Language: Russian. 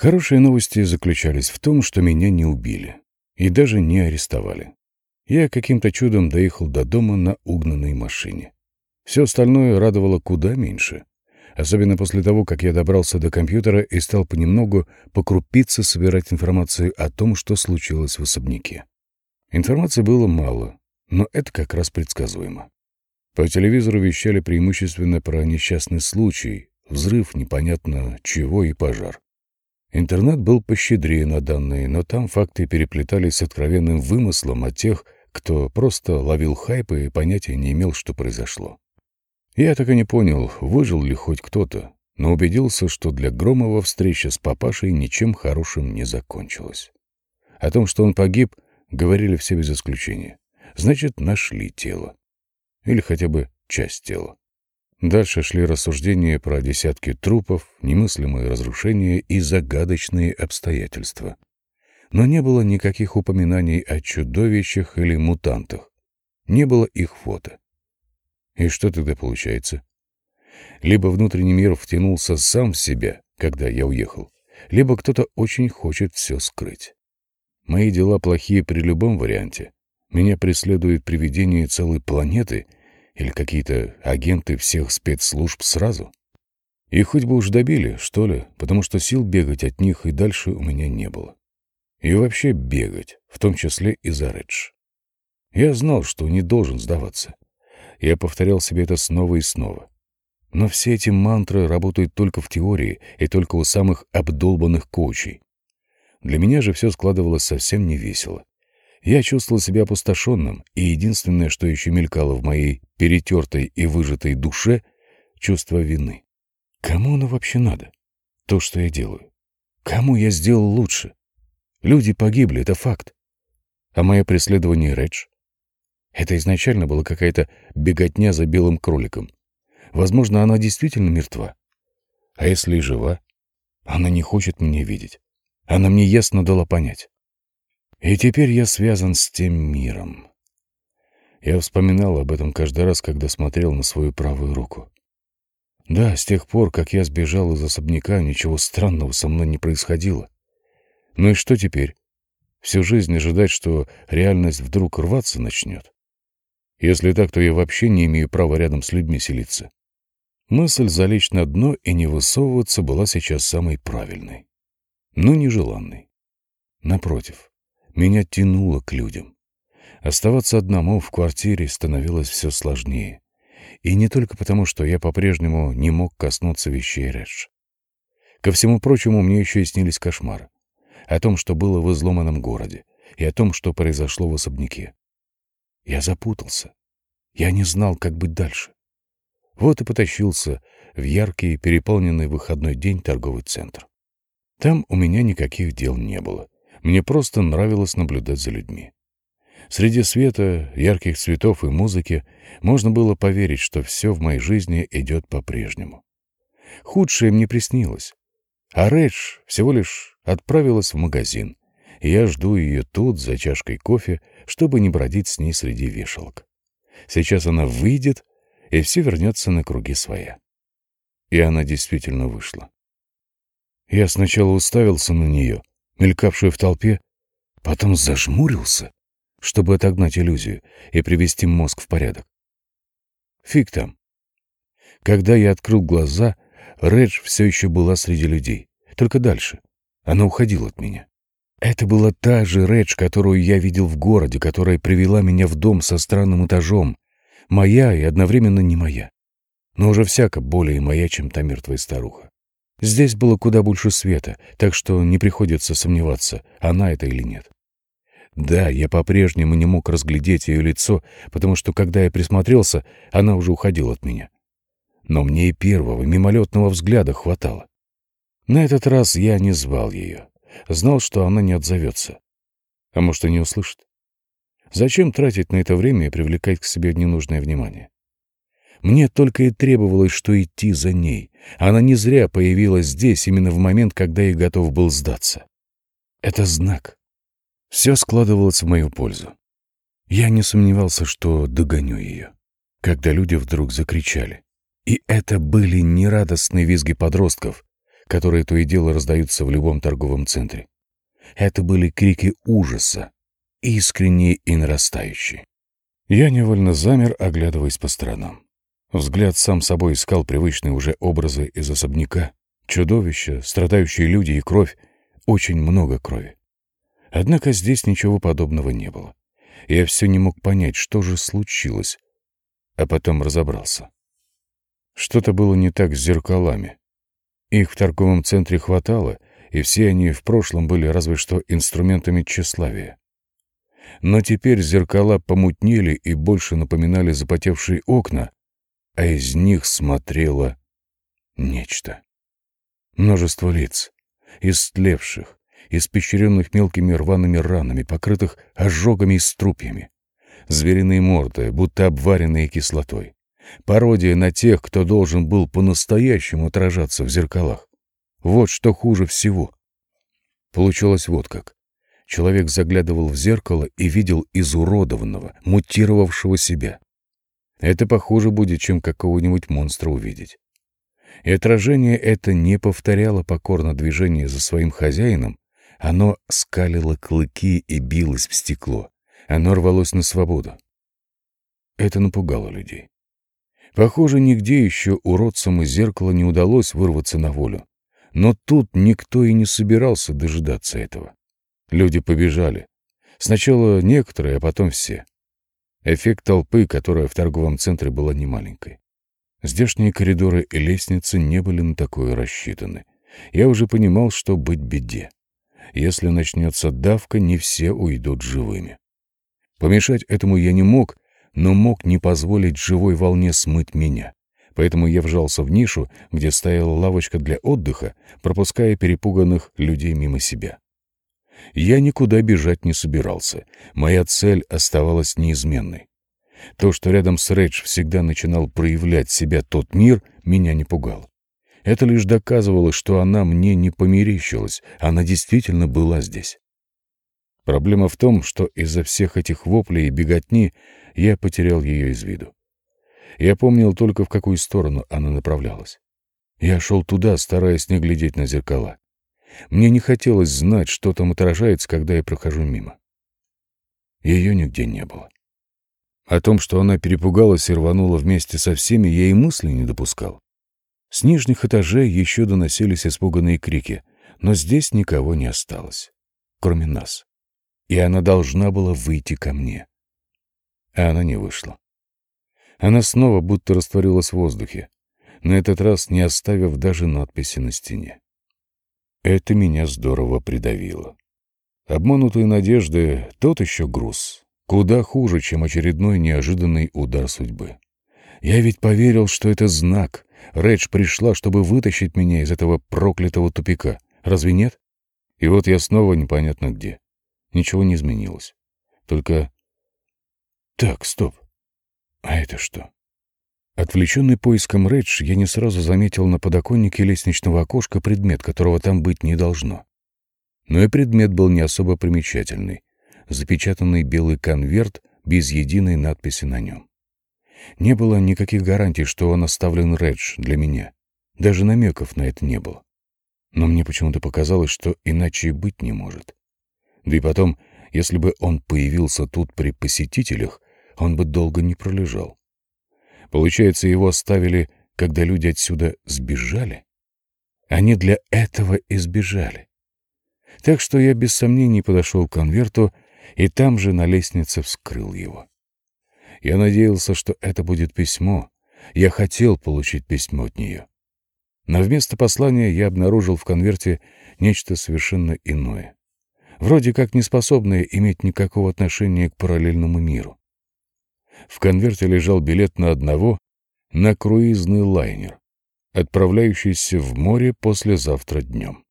Хорошие новости заключались в том, что меня не убили и даже не арестовали. Я каким-то чудом доехал до дома на угнанной машине. Все остальное радовало куда меньше. Особенно после того, как я добрался до компьютера и стал понемногу по крупице собирать информацию о том, что случилось в особняке. Информации было мало, но это как раз предсказуемо. По телевизору вещали преимущественно про несчастный случай, взрыв непонятно чего и пожар. Интернет был пощедрее на данные, но там факты переплетались с откровенным вымыслом от тех, кто просто ловил хайп и понятия не имел, что произошло. Я так и не понял, выжил ли хоть кто-то, но убедился, что для Громова встреча с папашей ничем хорошим не закончилась. О том, что он погиб, говорили все без исключения. Значит, нашли тело. Или хотя бы часть тела. Дальше шли рассуждения про десятки трупов, немыслимые разрушения и загадочные обстоятельства. Но не было никаких упоминаний о чудовищах или мутантах. Не было их фото. И что тогда получается? Либо внутренний мир втянулся сам в себя, когда я уехал, либо кто-то очень хочет все скрыть. Мои дела плохие при любом варианте. Меня преследует привидение целой планеты — или какие-то агенты всех спецслужб сразу? И хоть бы уж добили, что ли, потому что сил бегать от них и дальше у меня не было. И вообще бегать, в том числе и за Редж. Я знал, что не должен сдаваться. Я повторял себе это снова и снова. Но все эти мантры работают только в теории и только у самых обдолбанных коучей. Для меня же все складывалось совсем не весело. Я чувствовал себя опустошенным, и единственное, что еще мелькало в моей перетертой и выжатой душе — чувство вины. Кому оно вообще надо? То, что я делаю. Кому я сделал лучше? Люди погибли, это факт. А мое преследование Редж? Это изначально была какая-то беготня за белым кроликом. Возможно, она действительно мертва. А если и жива? Она не хочет меня видеть. Она мне ясно дала понять. И теперь я связан с тем миром. Я вспоминал об этом каждый раз, когда смотрел на свою правую руку. Да, с тех пор, как я сбежал из особняка, ничего странного со мной не происходило. Ну и что теперь? Всю жизнь ожидать, что реальность вдруг рваться начнет? Если так, то я вообще не имею права рядом с людьми селиться. Мысль залечь на дно и не высовываться была сейчас самой правильной, но нежеланной. Напротив, меня тянуло к людям. Оставаться одному в квартире становилось все сложнее. И не только потому, что я по-прежнему не мог коснуться вещей Редж. Ко всему прочему, мне еще и снились кошмары. О том, что было в изломанном городе, и о том, что произошло в особняке. Я запутался. Я не знал, как быть дальше. Вот и потащился в яркий, переполненный выходной день торговый центр. Там у меня никаких дел не было. Мне просто нравилось наблюдать за людьми. Среди света, ярких цветов и музыки можно было поверить, что все в моей жизни идет по-прежнему. Худшее мне приснилось. А Редж всего лишь отправилась в магазин, и я жду ее тут за чашкой кофе, чтобы не бродить с ней среди вешалок. Сейчас она выйдет, и все вернется на круги своя. И она действительно вышла. Я сначала уставился на нее, мелькавшую в толпе, потом зажмурился, чтобы отогнать иллюзию и привести мозг в порядок. Фиг там. Когда я открыл глаза, Редж все еще была среди людей, только дальше. Она уходила от меня. Это была та же Редж, которую я видел в городе, которая привела меня в дом со странным этажом. Моя и одновременно не моя. Но уже всяко более моя, чем та мертвая старуха. Здесь было куда больше света, так что не приходится сомневаться, она это или нет. Да, я по-прежнему не мог разглядеть ее лицо, потому что, когда я присмотрелся, она уже уходила от меня. Но мне и первого мимолетного взгляда хватало. На этот раз я не звал ее. Знал, что она не отзовется. А может, и не услышит. Зачем тратить на это время и привлекать к себе ненужное внимание? Мне только и требовалось, что идти за ней. Она не зря появилась здесь именно в момент, когда я готов был сдаться. Это знак. Все складывалось в мою пользу. Я не сомневался, что догоню ее, когда люди вдруг закричали. И это были не радостные визги подростков, которые то и дело раздаются в любом торговом центре. Это были крики ужаса, искренние и нарастающие. Я невольно замер, оглядываясь по сторонам. Взгляд сам собой искал привычные уже образы из особняка. Чудовища, страдающие люди и кровь. Очень много крови. Однако здесь ничего подобного не было. Я все не мог понять, что же случилось. А потом разобрался. Что-то было не так с зеркалами. Их в торговом центре хватало, и все они в прошлом были разве что инструментами тщеславия. Но теперь зеркала помутнели и больше напоминали запотевшие окна, а из них смотрело нечто. Множество лиц, истлевших, испещренных мелкими рваными ранами, покрытых ожогами и струпьями. Звериные морды, будто обваренные кислотой. Пародия на тех, кто должен был по-настоящему отражаться в зеркалах. Вот что хуже всего. Получилось вот как. Человек заглядывал в зеркало и видел изуродованного, мутировавшего себя. Это похуже будет, чем какого-нибудь монстра увидеть. И отражение это не повторяло покорно движение за своим хозяином, оно скалило клыки и билось в стекло. Оно рвалось на свободу. Это напугало людей. Похоже, нигде еще уродцам из зеркала не удалось вырваться на волю. Но тут никто и не собирался дожидаться этого. Люди побежали. Сначала некоторые, а потом все. Эффект толпы, которая в торговом центре была немаленькой. Здешние коридоры и лестницы не были на такое рассчитаны. Я уже понимал, что быть беде. Если начнется давка, не все уйдут живыми. Помешать этому я не мог, но мог не позволить живой волне смыть меня. Поэтому я вжался в нишу, где стояла лавочка для отдыха, пропуская перепуганных людей мимо себя. Я никуда бежать не собирался. Моя цель оставалась неизменной. То, что рядом с Рэдж всегда начинал проявлять себя тот мир, меня не пугало. Это лишь доказывало, что она мне не померещилась, она действительно была здесь. Проблема в том, что из-за всех этих воплей и беготни я потерял ее из виду. Я помнил только, в какую сторону она направлялась. Я шел туда, стараясь не глядеть на зеркала. Мне не хотелось знать, что там отражается, когда я прохожу мимо. Ее нигде не было. О том, что она перепугалась и рванула вместе со всеми, я и мысли не допускал. С нижних этажей еще доносились испуганные крики, но здесь никого не осталось, кроме нас. И она должна была выйти ко мне. А она не вышла. Она снова будто растворилась в воздухе, на этот раз не оставив даже надписи на стене. Это меня здорово придавило. Обманутые надежды — тот еще груз. Куда хуже, чем очередной неожиданный удар судьбы. Я ведь поверил, что это знак. Редж пришла, чтобы вытащить меня из этого проклятого тупика. Разве нет? И вот я снова непонятно где. Ничего не изменилось. Только... Так, стоп. А это что? Отвлеченный поиском Редж, я не сразу заметил на подоконнике лестничного окошка предмет, которого там быть не должно. Но и предмет был не особо примечательный. Запечатанный белый конверт без единой надписи на нем. Не было никаких гарантий, что он оставлен Редж для меня. Даже намеков на это не было. Но мне почему-то показалось, что иначе и быть не может. Да и потом, если бы он появился тут при посетителях, он бы долго не пролежал. Получается, его оставили, когда люди отсюда сбежали? Они для этого и сбежали. Так что я без сомнений подошел к конверту и там же на лестнице вскрыл его. Я надеялся, что это будет письмо. Я хотел получить письмо от нее. Но вместо послания я обнаружил в конверте нечто совершенно иное. Вроде как не способное иметь никакого отношения к параллельному миру. В конверте лежал билет на одного на круизный лайнер, отправляющийся в море послезавтра днем.